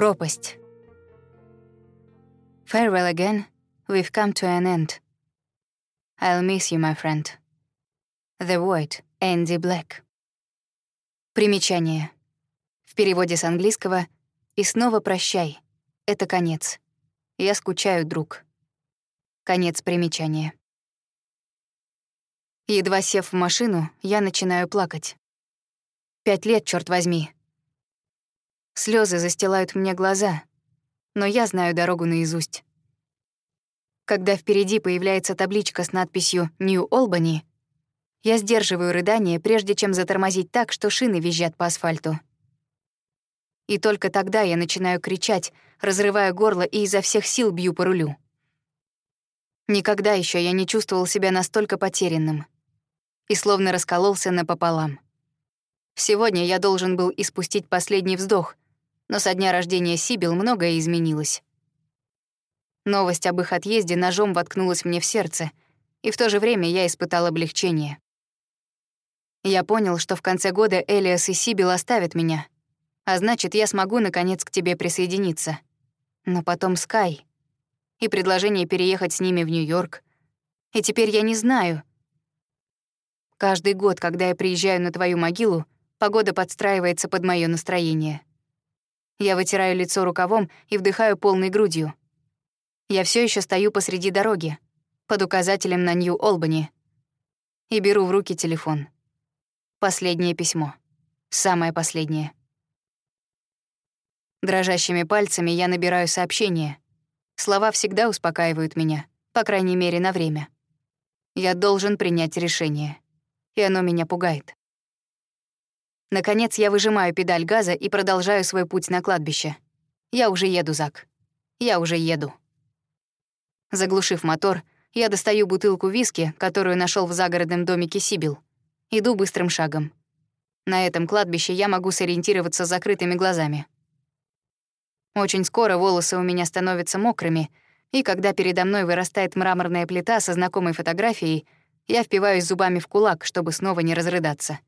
Пропасть. Farewell again. We've come to an end. I'll miss you, my friend. The Void, Энди Блэк. Примечание. В переводе с английского «И снова прощай. Это конец. Я скучаю, друг». Конец примечания. Едва сев в машину, я начинаю плакать. Пять лет, черт возьми. Слезы застилают мне глаза, но я знаю дорогу наизусть. Когда впереди появляется табличка с надписью «Нью Олбани», я сдерживаю рыдание, прежде чем затормозить так, что шины визжат по асфальту. И только тогда я начинаю кричать, разрывая горло и изо всех сил бью по рулю. Никогда еще я не чувствовал себя настолько потерянным. И словно раскололся напополам. Сегодня я должен был испустить последний вздох, но со дня рождения Сибил многое изменилось. Новость об их отъезде ножом воткнулась мне в сердце, и в то же время я испытал облегчение. Я понял, что в конце года Элиас и Сибил оставят меня, а значит, я смогу наконец к тебе присоединиться. Но потом Скай и предложение переехать с ними в Нью-Йорк. И теперь я не знаю. Каждый год, когда я приезжаю на твою могилу, погода подстраивается под мое настроение. Я вытираю лицо рукавом и вдыхаю полной грудью. Я все еще стою посреди дороги, под указателем на Нью-Олбани, и беру в руки телефон. Последнее письмо. Самое последнее. Дрожащими пальцами я набираю сообщение. Слова всегда успокаивают меня, по крайней мере, на время. Я должен принять решение. И оно меня пугает. Наконец я выжимаю педаль газа и продолжаю свой путь на кладбище. Я уже еду, Зак. Я уже еду. Заглушив мотор, я достаю бутылку виски, которую нашел в загородном домике Сибил. Иду быстрым шагом. На этом кладбище я могу сориентироваться закрытыми глазами. Очень скоро волосы у меня становятся мокрыми, и когда передо мной вырастает мраморная плита со знакомой фотографией, я впиваюсь зубами в кулак, чтобы снова не разрыдаться.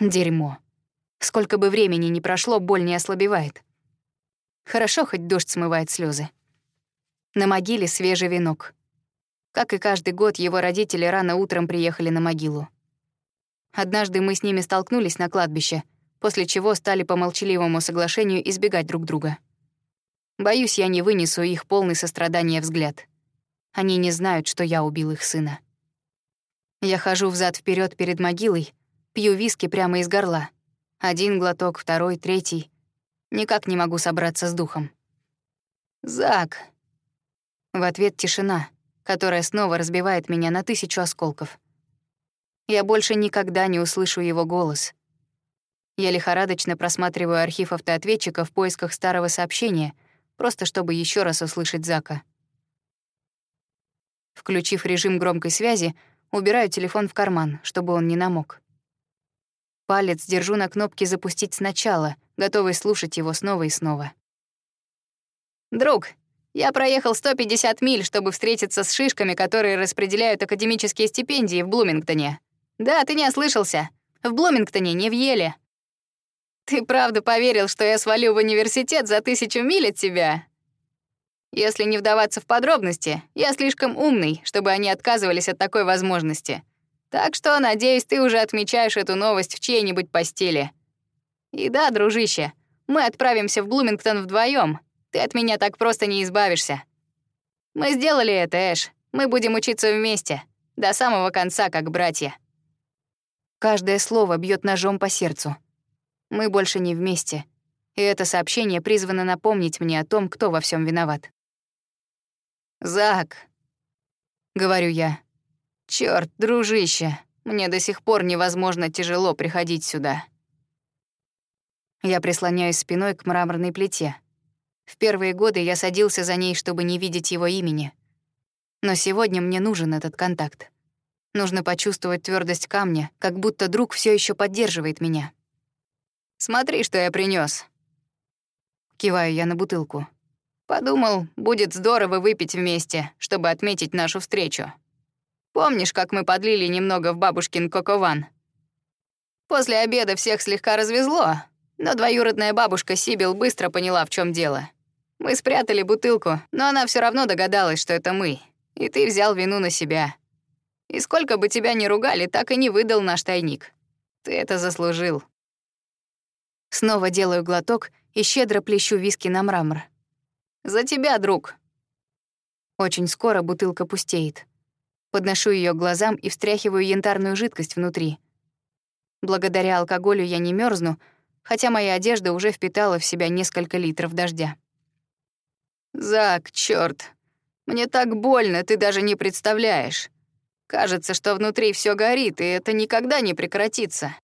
Дерьмо. Сколько бы времени ни прошло, боль не ослабевает. Хорошо, хоть дождь смывает слезы. На могиле свежий венок. Как и каждый год, его родители рано утром приехали на могилу. Однажды мы с ними столкнулись на кладбище, после чего стали по молчаливому соглашению избегать друг друга. Боюсь, я не вынесу их полный сострадания взгляд. Они не знают, что я убил их сына. Я хожу взад вперед перед могилой, пью виски прямо из горла. Один глоток, второй, третий. Никак не могу собраться с духом. «Зак!» В ответ тишина, которая снова разбивает меня на тысячу осколков. Я больше никогда не услышу его голос. Я лихорадочно просматриваю архив автоответчика в поисках старого сообщения, просто чтобы еще раз услышать Зака. Включив режим громкой связи, убираю телефон в карман, чтобы он не намок. Палец держу на кнопке «Запустить сначала», готовый слушать его снова и снова. «Друг, я проехал 150 миль, чтобы встретиться с шишками, которые распределяют академические стипендии в Блумингтоне. Да, ты не ослышался. В Блумингтоне, не в Еле. Ты правда поверил, что я свалю в университет за тысячу миль от тебя? Если не вдаваться в подробности, я слишком умный, чтобы они отказывались от такой возможности. Так что, надеюсь, ты уже отмечаешь эту новость в чьей-нибудь постели. И да, дружище, мы отправимся в Блумингтон вдвоем. Ты от меня так просто не избавишься. Мы сделали это, Эш. Мы будем учиться вместе. До самого конца, как братья. Каждое слово бьет ножом по сердцу. Мы больше не вместе. И это сообщение призвано напомнить мне о том, кто во всем виноват. «Зак», — говорю я, Черт, дружище, мне до сих пор невозможно тяжело приходить сюда. Я прислоняюсь спиной к мраморной плите. В первые годы я садился за ней, чтобы не видеть его имени. Но сегодня мне нужен этот контакт. Нужно почувствовать твердость камня, как будто друг все еще поддерживает меня. «Смотри, что я принес. Киваю я на бутылку. Подумал, будет здорово выпить вместе, чтобы отметить нашу встречу. Помнишь, как мы подлили немного в бабушкин кокован? После обеда всех слегка развезло, Но двоюродная бабушка Сибил быстро поняла, в чем дело. Мы спрятали бутылку, но она все равно догадалась, что это мы. И ты взял вину на себя. И сколько бы тебя ни ругали, так и не выдал наш тайник. Ты это заслужил. Снова делаю глоток и щедро плещу виски на мрамор. За тебя, друг. Очень скоро бутылка пустеет. Подношу ее к глазам и встряхиваю янтарную жидкость внутри. Благодаря алкоголю я не мерзну, хотя моя одежда уже впитала в себя несколько литров дождя. «Зак, чёрт, мне так больно, ты даже не представляешь. Кажется, что внутри все горит, и это никогда не прекратится».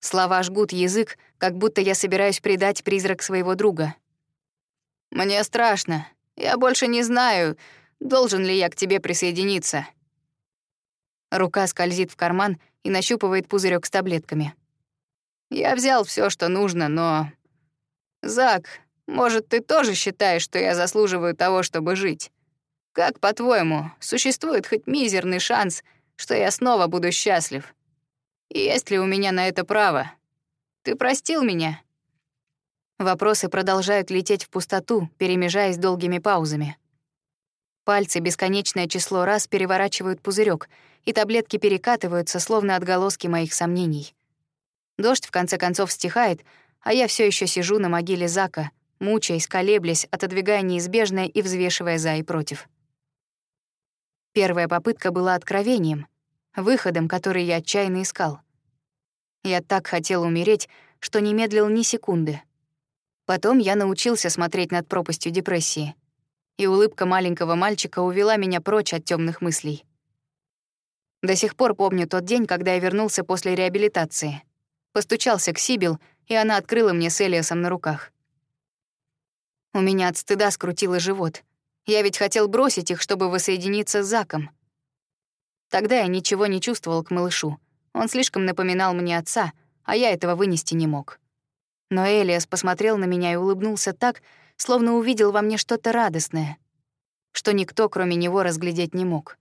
Слова жгут язык, как будто я собираюсь предать призрак своего друга. «Мне страшно. Я больше не знаю, должен ли я к тебе присоединиться». Рука скользит в карман и нащупывает пузырек с таблетками. «Я взял все, что нужно, но...» «Зак, может, ты тоже считаешь, что я заслуживаю того, чтобы жить? Как, по-твоему, существует хоть мизерный шанс, что я снова буду счастлив? Есть ли у меня на это право? Ты простил меня?» Вопросы продолжают лететь в пустоту, перемежаясь долгими паузами. Пальцы бесконечное число раз переворачивают пузырек, и таблетки перекатываются, словно отголоски моих сомнений. Дождь в конце концов стихает, а я все еще сижу на могиле Зака, мучаясь, колеблясь, отодвигая неизбежное и взвешивая за и против. Первая попытка была откровением, выходом, который я отчаянно искал. Я так хотел умереть, что не медлил ни секунды. Потом я научился смотреть над пропастью депрессии, и улыбка маленького мальчика увела меня прочь от темных мыслей. До сих пор помню тот день, когда я вернулся после реабилитации. Постучался к Сибил, и она открыла мне с Элиасом на руках. У меня от стыда скрутило живот. Я ведь хотел бросить их, чтобы воссоединиться с Заком. Тогда я ничего не чувствовал к малышу. Он слишком напоминал мне отца, а я этого вынести не мог. Но Элиас посмотрел на меня и улыбнулся так, словно увидел во мне что-то радостное, что никто, кроме него, разглядеть не мог.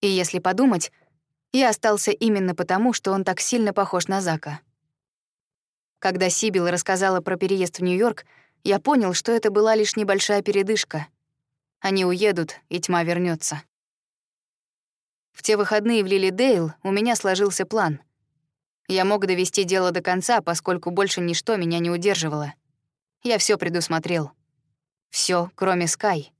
И если подумать, я остался именно потому, что он так сильно похож на Зака. Когда Сибил рассказала про переезд в Нью-Йорк, я понял, что это была лишь небольшая передышка. Они уедут, и тьма вернется. В те выходные в Лилидейл у меня сложился план. Я мог довести дело до конца, поскольку больше ничто меня не удерживало. Я все предусмотрел. Все, кроме Скай.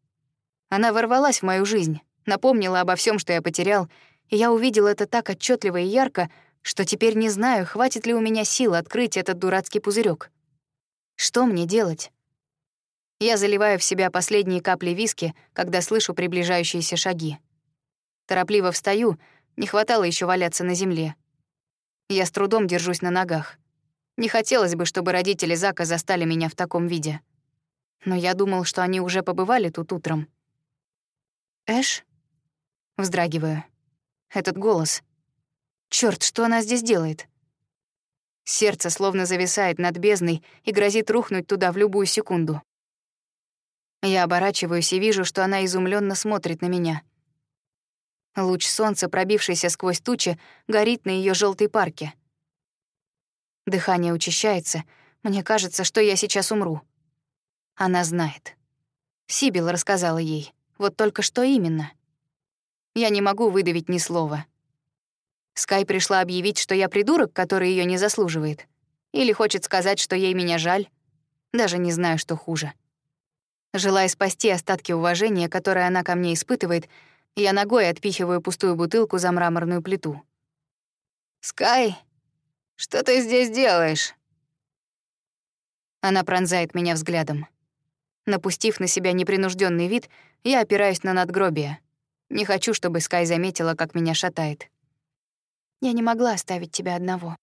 Она ворвалась в мою жизнь, напомнила обо всем, что я потерял, и я увидел это так отчетливо и ярко, что теперь не знаю, хватит ли у меня сил открыть этот дурацкий пузырек. Что мне делать? Я заливаю в себя последние капли виски, когда слышу приближающиеся шаги. Торопливо встаю, не хватало еще валяться на земле. Я с трудом держусь на ногах. Не хотелось бы, чтобы родители Зака застали меня в таком виде. Но я думал, что они уже побывали тут утром. «Эш?» Вздрагиваю. Этот голос. Черт, что она здесь делает? Сердце словно зависает над бездной и грозит рухнуть туда в любую секунду. Я оборачиваюсь и вижу, что она изумленно смотрит на меня — Луч солнца, пробившийся сквозь тучи, горит на ее желтой парке. Дыхание учащается. Мне кажется, что я сейчас умру. Она знает. Сибил рассказала ей. Вот только что именно. Я не могу выдавить ни слова. Скай пришла объявить, что я придурок, который ее не заслуживает. Или хочет сказать, что ей меня жаль. Даже не знаю, что хуже. Желая спасти остатки уважения, которые она ко мне испытывает, я ногой отпихиваю пустую бутылку за мраморную плиту. «Скай, что ты здесь делаешь?» Она пронзает меня взглядом. Напустив на себя непринужденный вид, я опираюсь на надгробие. Не хочу, чтобы Скай заметила, как меня шатает. Я не могла оставить тебя одного.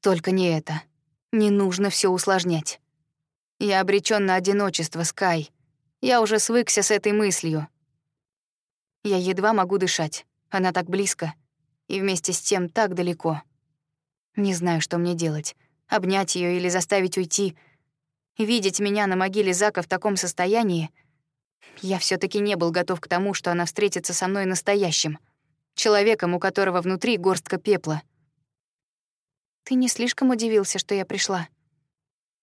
Только не это. Не нужно все усложнять. Я обречён на одиночество, Скай. Я уже свыкся с этой мыслью. Я едва могу дышать. Она так близко. И вместе с тем так далеко. Не знаю, что мне делать. Обнять ее или заставить уйти. Видеть меня на могиле Зака в таком состоянии... Я все таки не был готов к тому, что она встретится со мной настоящим. Человеком, у которого внутри горстка пепла. Ты не слишком удивился, что я пришла?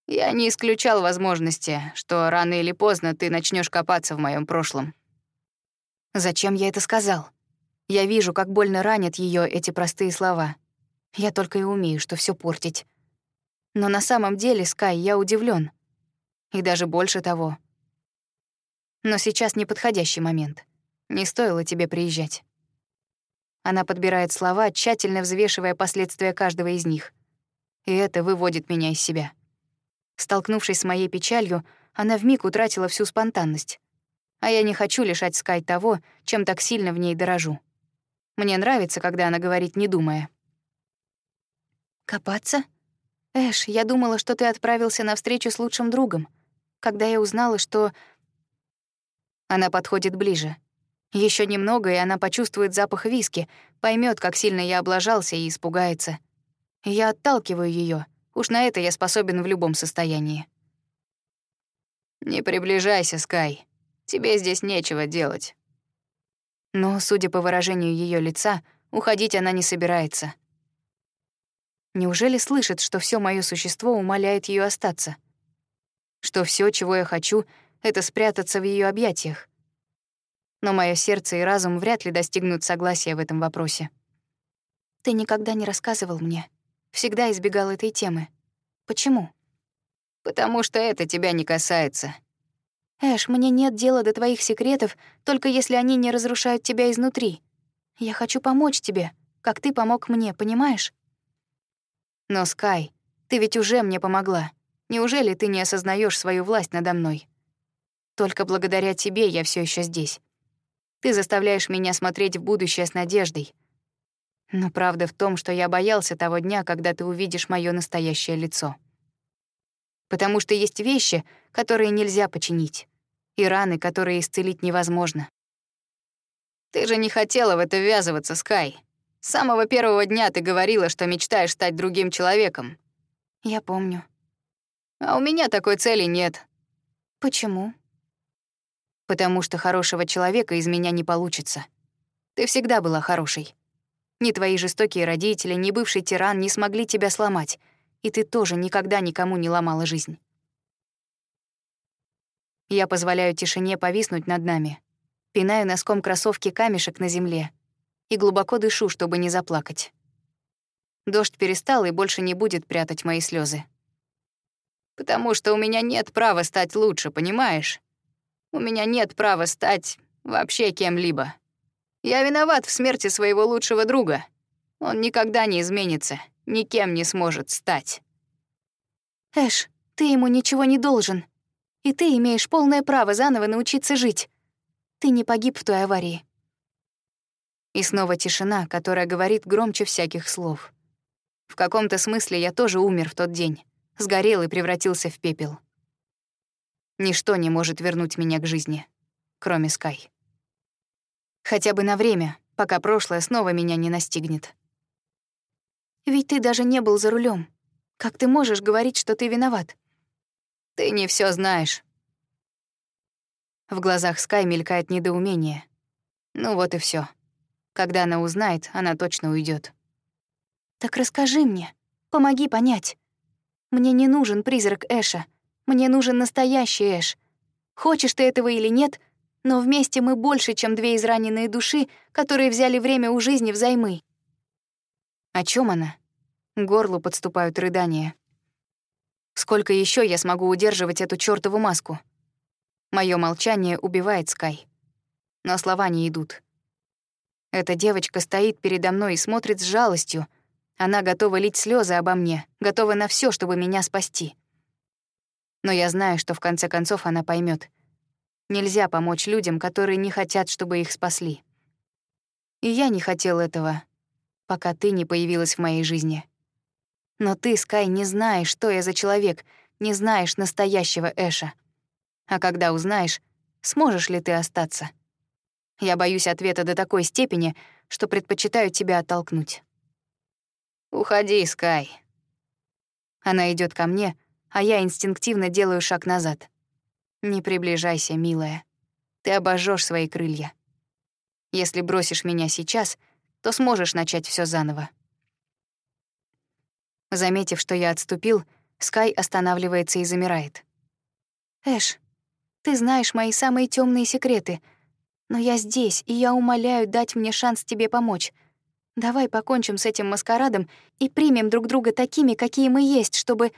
Я не исключал возможности, что рано или поздно ты начнешь копаться в моем прошлом. Зачем я это сказал? Я вижу, как больно ранят ее эти простые слова. Я только и умею, что все портить. Но на самом деле, Скай, я удивлен. И даже больше того. Но сейчас неподходящий момент. Не стоило тебе приезжать. Она подбирает слова, тщательно взвешивая последствия каждого из них. И это выводит меня из себя. Столкнувшись с моей печалью, она вмиг утратила всю спонтанность. А я не хочу лишать Скай того, чем так сильно в ней дорожу. Мне нравится, когда она говорит, не думая. «Копаться? Эш, я думала, что ты отправился на встречу с лучшим другом. Когда я узнала, что...» Она подходит ближе. Еще немного, и она почувствует запах виски, поймет, как сильно я облажался и испугается. Я отталкиваю ее. Уж на это я способен в любом состоянии. «Не приближайся, Скай. Тебе здесь нечего делать». Но, судя по выражению ее лица, уходить она не собирается. Неужели слышит, что все мое существо умоляет ее остаться? Что все, чего я хочу, это спрятаться в ее объятиях? Но мое сердце и разум вряд ли достигнут согласия в этом вопросе. Ты никогда не рассказывал мне. Всегда избегал этой темы. Почему? Потому что это тебя не касается. Эш, мне нет дела до твоих секретов, только если они не разрушают тебя изнутри. Я хочу помочь тебе, как ты помог мне, понимаешь? Но, Скай, ты ведь уже мне помогла. Неужели ты не осознаешь свою власть надо мной? Только благодаря тебе я все еще здесь. Ты заставляешь меня смотреть в будущее с надеждой. Но правда в том, что я боялся того дня, когда ты увидишь моё настоящее лицо. Потому что есть вещи, которые нельзя починить, и раны, которые исцелить невозможно. Ты же не хотела в это ввязываться, Скай. С самого первого дня ты говорила, что мечтаешь стать другим человеком. Я помню. А у меня такой цели нет. Почему? потому что хорошего человека из меня не получится. Ты всегда была хорошей. Ни твои жестокие родители, ни бывший тиран не смогли тебя сломать, и ты тоже никогда никому не ломала жизнь. Я позволяю тишине повиснуть над нами, пинаю носком кроссовки камешек на земле и глубоко дышу, чтобы не заплакать. Дождь перестал и больше не будет прятать мои слезы. «Потому что у меня нет права стать лучше, понимаешь?» У меня нет права стать вообще кем-либо. Я виноват в смерти своего лучшего друга. Он никогда не изменится, никем не сможет стать. Эш, ты ему ничего не должен. И ты имеешь полное право заново научиться жить. Ты не погиб в той аварии. И снова тишина, которая говорит громче всяких слов. В каком-то смысле я тоже умер в тот день, сгорел и превратился в пепел. Ничто не может вернуть меня к жизни, кроме Скай. Хотя бы на время, пока прошлое снова меня не настигнет. Ведь ты даже не был за рулем. Как ты можешь говорить, что ты виноват? Ты не все знаешь. В глазах Скай мелькает недоумение. Ну вот и все. Когда она узнает, она точно уйдет. Так расскажи мне, помоги понять. Мне не нужен призрак Эша — мне нужен настоящий Эш. Хочешь ты этого или нет, но вместе мы больше, чем две израненные души, которые взяли время у жизни взаймы. О чем она? Горлу подступают рыдания. Сколько еще я смогу удерживать эту чёртову маску? Мое молчание убивает Скай. Но слова не идут. Эта девочка стоит передо мной и смотрит с жалостью. Она готова лить слезы обо мне, готова на все, чтобы меня спасти но я знаю, что в конце концов она поймет. Нельзя помочь людям, которые не хотят, чтобы их спасли. И я не хотел этого, пока ты не появилась в моей жизни. Но ты, Скай, не знаешь, что я за человек, не знаешь настоящего Эша. А когда узнаешь, сможешь ли ты остаться? Я боюсь ответа до такой степени, что предпочитаю тебя оттолкнуть. «Уходи, Скай». Она идет ко мне, а я инстинктивно делаю шаг назад. Не приближайся, милая. Ты обожжешь свои крылья. Если бросишь меня сейчас, то сможешь начать все заново. Заметив, что я отступил, Скай останавливается и замирает. «Эш, ты знаешь мои самые темные секреты, но я здесь, и я умоляю дать мне шанс тебе помочь. Давай покончим с этим маскарадом и примем друг друга такими, какие мы есть, чтобы...»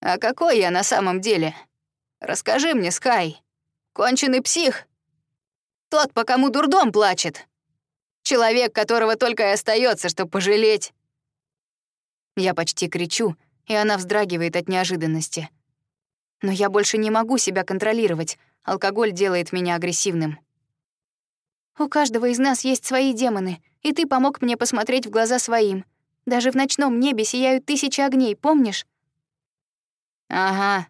«А какой я на самом деле? Расскажи мне, Скай. Конченый псих? Тот, по кому дурдом плачет? Человек, которого только и остается, чтобы пожалеть?» Я почти кричу, и она вздрагивает от неожиданности. Но я больше не могу себя контролировать. Алкоголь делает меня агрессивным. У каждого из нас есть свои демоны, и ты помог мне посмотреть в глаза своим. Даже в ночном небе сияют тысячи огней, помнишь? Ага.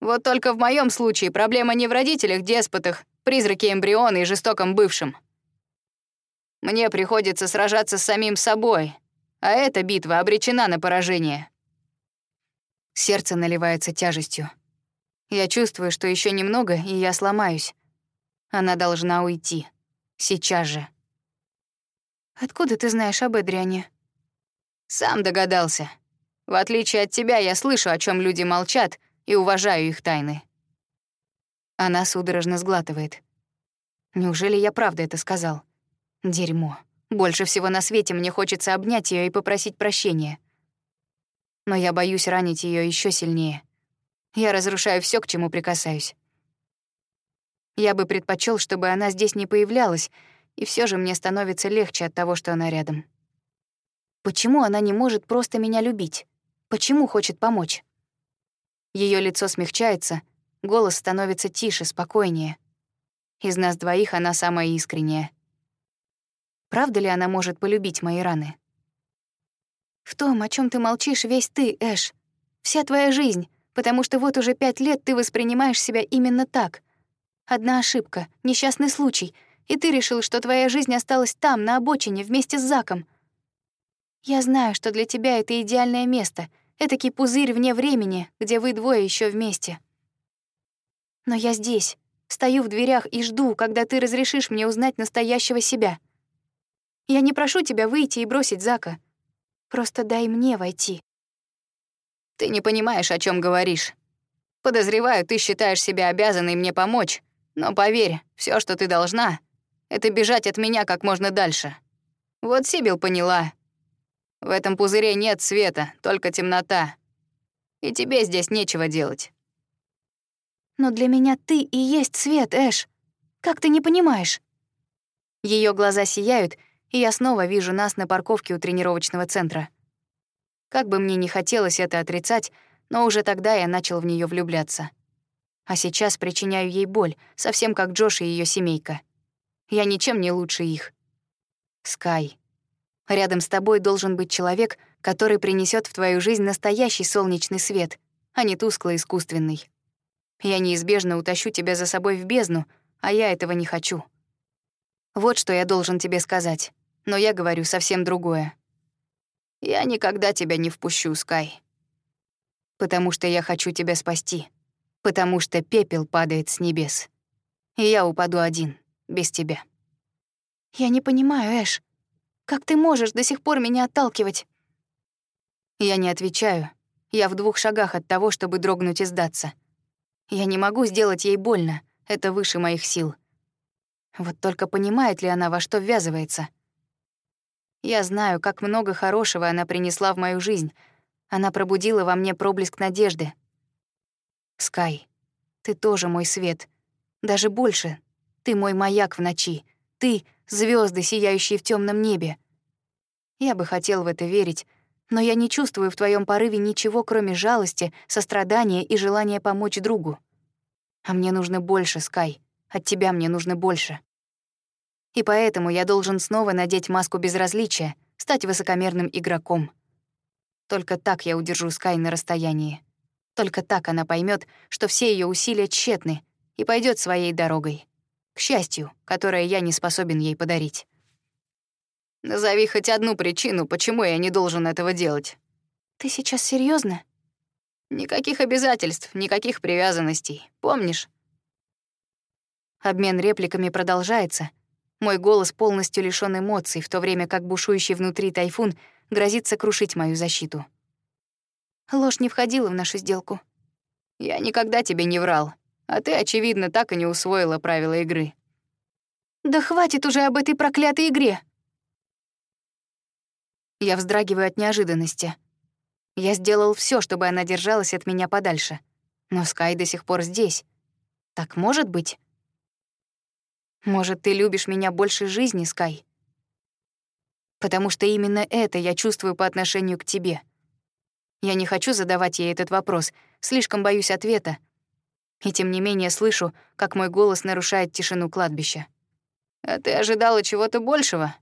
Вот только в моем случае проблема не в родителях-деспотах, призраке эмбриона и жестоком бывшем. Мне приходится сражаться с самим собой, а эта битва обречена на поражение. Сердце наливается тяжестью. Я чувствую, что еще немного, и я сломаюсь. Она должна уйти. Сейчас же. Откуда ты знаешь об Эдриане? Сам догадался. В отличие от тебя, я слышу, о чем люди молчат, и уважаю их тайны. Она судорожно сглатывает. Неужели я правда это сказал? Дерьмо. Больше всего на свете мне хочется обнять ее и попросить прощения но я боюсь ранить ее еще сильнее. Я разрушаю все, к чему прикасаюсь. Я бы предпочел, чтобы она здесь не появлялась, и все же мне становится легче от того, что она рядом. Почему она не может просто меня любить? Почему хочет помочь? Ее лицо смягчается, голос становится тише, спокойнее. Из нас двоих она самая искренняя. Правда ли она может полюбить мои раны? В том, о чем ты молчишь, весь ты, Эш. Вся твоя жизнь, потому что вот уже пять лет ты воспринимаешь себя именно так. Одна ошибка, несчастный случай, и ты решил, что твоя жизнь осталась там, на обочине, вместе с Заком. Я знаю, что для тебя это идеальное место, этакий пузырь вне времени, где вы двое еще вместе. Но я здесь, стою в дверях и жду, когда ты разрешишь мне узнать настоящего себя. Я не прошу тебя выйти и бросить Зака — Просто дай мне войти. Ты не понимаешь, о чем говоришь. Подозреваю, ты считаешь себя обязанной мне помочь, но поверь, все, что ты должна, это бежать от меня как можно дальше. Вот Сибил поняла. В этом пузыре нет света, только темнота. И тебе здесь нечего делать. Но для меня ты и есть свет, Эш. Как ты не понимаешь? Ее глаза сияют, и я снова вижу нас на парковке у тренировочного центра. Как бы мне ни хотелось это отрицать, но уже тогда я начал в нее влюбляться. А сейчас причиняю ей боль, совсем как Джош и ее семейка. Я ничем не лучше их. Скай. Рядом с тобой должен быть человек, который принесет в твою жизнь настоящий солнечный свет, а не тускло искусственный. Я неизбежно утащу тебя за собой в бездну, а я этого не хочу. Вот что я должен тебе сказать но я говорю совсем другое. Я никогда тебя не впущу, Скай. Потому что я хочу тебя спасти. Потому что пепел падает с небес. И я упаду один, без тебя. Я не понимаю, Эш. Как ты можешь до сих пор меня отталкивать? Я не отвечаю. Я в двух шагах от того, чтобы дрогнуть и сдаться. Я не могу сделать ей больно. Это выше моих сил. Вот только понимает ли она, во что ввязывается? Я знаю, как много хорошего она принесла в мою жизнь. Она пробудила во мне проблеск надежды. Скай, ты тоже мой свет. Даже больше. Ты мой маяк в ночи. Ты — звезды, сияющие в темном небе. Я бы хотел в это верить, но я не чувствую в твоем порыве ничего, кроме жалости, сострадания и желания помочь другу. А мне нужно больше, Скай. От тебя мне нужно больше. И поэтому я должен снова надеть маску безразличия, стать высокомерным игроком. Только так я удержу Скай на расстоянии. Только так она поймет, что все ее усилия тщетны и пойдет своей дорогой. К счастью, которое я не способен ей подарить. Назови хоть одну причину, почему я не должен этого делать. Ты сейчас серьезно? Никаких обязательств, никаких привязанностей. Помнишь? Обмен репликами продолжается, мой голос полностью лишён эмоций, в то время как бушующий внутри тайфун грозит сокрушить мою защиту. Ложь не входила в нашу сделку. Я никогда тебе не врал, а ты, очевидно, так и не усвоила правила игры. Да хватит уже об этой проклятой игре. Я вздрагиваю от неожиданности. Я сделал все, чтобы она держалась от меня подальше. Но Скай до сих пор здесь. Так может быть? Может, ты любишь меня больше жизни, Скай? Потому что именно это я чувствую по отношению к тебе. Я не хочу задавать ей этот вопрос, слишком боюсь ответа. И тем не менее слышу, как мой голос нарушает тишину кладбища. «А ты ожидала чего-то большего?»